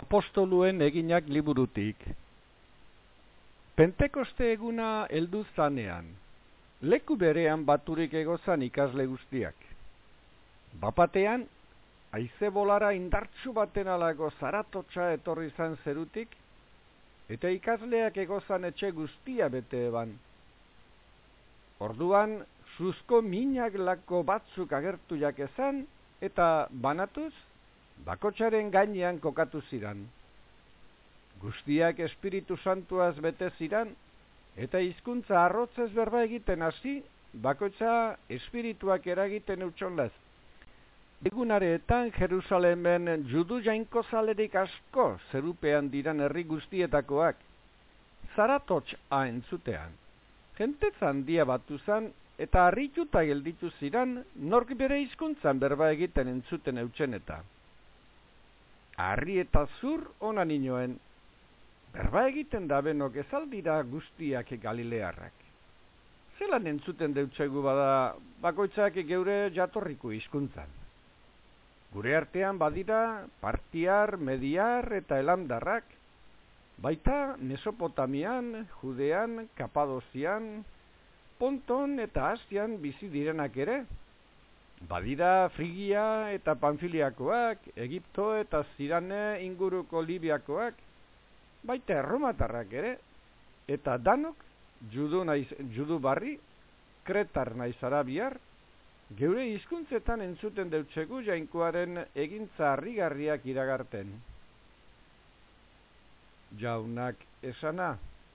apostoluen eginak liburutik. Pentekoste eguna heldu zanean, leku berean baturik egozan ikasle guztiak. Bapatean, aize bolara indartsu baten alago zaratotxa etorri zan zerutik, eta ikasleak egozan etxe guztia bete eban. Orduan, suzko minak lako batzuk agertu jakezan, eta banatuz, bakotxaren gainean kokatu ziran. Guztiak Espiritu Santuaz bete ziran, eta hizkuntza arrotzez berba egiten hasi, bakotxa espirituak eragiten utxonlez. Egunareetan Jerusalemen judu jainko zalerik asko zerupean diran herri guztietakoak, zaratotx haen zutean. Jentetzan dia batu zan, eta harrituta gelditu ziran, nork bere hizkuntzan berba egiten entzuten eutxen eta harri eta zur ona ninoen, berba egiten da benok ezaldira guztiak galilearrak. Zelan entzuten deutsegu bada bakoitzak geure jatorriko hizkuntzan. Gure artean badira partiar, mediar eta elandarrak, baita Mesopotamian, Judean, Kapadozian, Ponton eta Asian bizi direnak ere, Badira Frigia eta Panfiliakoak, Egipto eta Zirane inguruko Libiakoak, baita erromatarrak ere, eta danok, judu, naiz, judu barri, kretar naiz arabiar, geure hizkuntzetan entzuten deutsegu jainkoaren egintza harrigarriak iragarten. Jaunak esana,